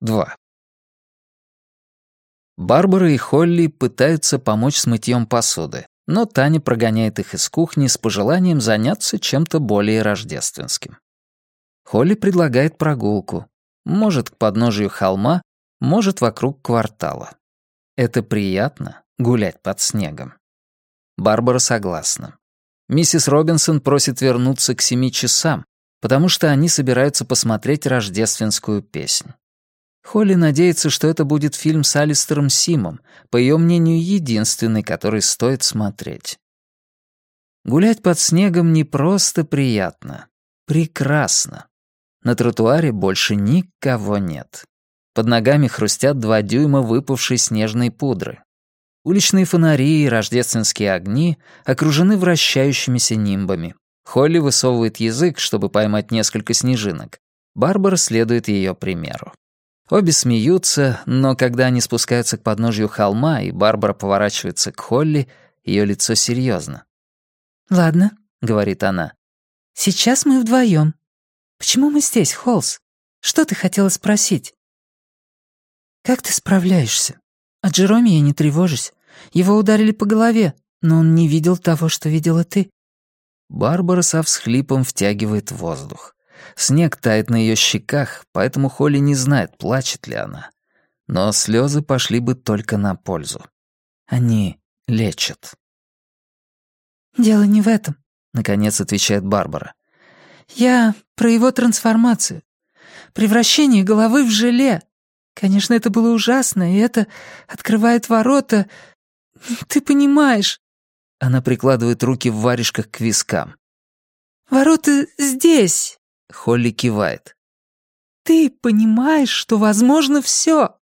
2. Барбара и Холли пытаются помочь с мытьем посуды, но Таня прогоняет их из кухни с пожеланием заняться чем-то более рождественским. Холли предлагает прогулку. Может, к подножию холма, может, вокруг квартала. Это приятно — гулять под снегом. Барбара согласна. Миссис Робинсон просит вернуться к семи часам, потому что они собираются посмотреть рождественскую песнь. Холли надеется, что это будет фильм с Алистером Симом, по ее мнению, единственный, который стоит смотреть. Гулять под снегом не просто приятно, прекрасно. На тротуаре больше никого нет. Под ногами хрустят два дюйма выпавшей снежной пудры. Уличные фонари и рождественские огни окружены вращающимися нимбами. Холли высовывает язык, чтобы поймать несколько снежинок. Барбара следует ее примеру. Обе смеются, но когда они спускаются к подножью холма, и Барбара поворачивается к Холли, ее лицо серьезно. «Ладно», — говорит она. «Сейчас мы вдвоем. Почему мы здесь, Холс? Что ты хотела спросить?» «Как ты справляешься? О Джероме я не тревожусь. Его ударили по голове, но он не видел того, что видела ты». Барбара со всхлипом втягивает воздух. Снег тает на ее щеках, поэтому Холли не знает, плачет ли она. Но слезы пошли бы только на пользу. Они лечат. «Дело не в этом», — наконец отвечает Барбара. «Я про его трансформацию. Превращение головы в желе. Конечно, это было ужасно, и это открывает ворота. Ты понимаешь». Она прикладывает руки в варежках к вискам. «Ворота здесь, Холли кивает. «Ты понимаешь, что возможно все!»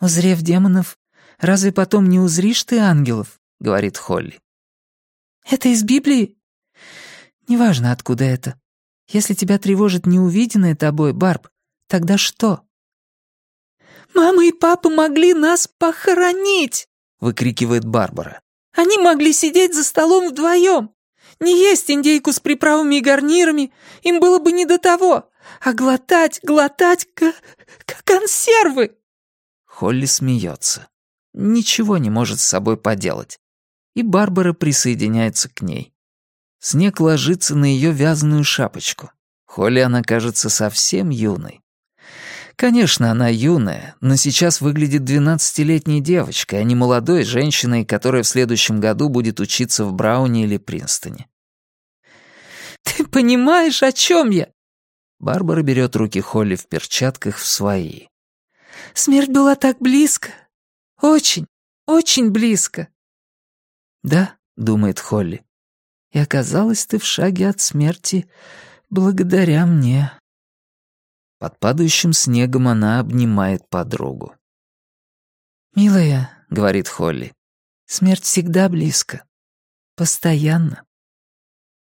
«Узрев демонов, разве потом не узришь ты ангелов?» — говорит Холли. «Это из Библии?» «Неважно, откуда это. Если тебя тревожит неувиденное тобой, Барб, тогда что?» «Мама и папа могли нас похоронить!» — выкрикивает Барбара. «Они могли сидеть за столом вдвоем. Не есть индейку с приправами и гарнирами, им было бы не до того, а глотать, глотать, как консервы!» Холли смеется. Ничего не может с собой поделать. И Барбара присоединяется к ней. Снег ложится на ее вязаную шапочку. Холли она кажется совсем юной. Конечно, она юная, но сейчас выглядит двенадцатилетней девочкой, а не молодой женщиной, которая в следующем году будет учиться в Брауне или Принстоне. «Ты понимаешь, о чем я?» Барбара берет руки Холли в перчатках в свои. «Смерть была так близко. Очень, очень близко». «Да», — думает Холли, — «и оказалась ты в шаге от смерти благодаря мне». Под падающим снегом она обнимает подругу. «Милая», — говорит Холли, — «смерть всегда близко. Постоянно».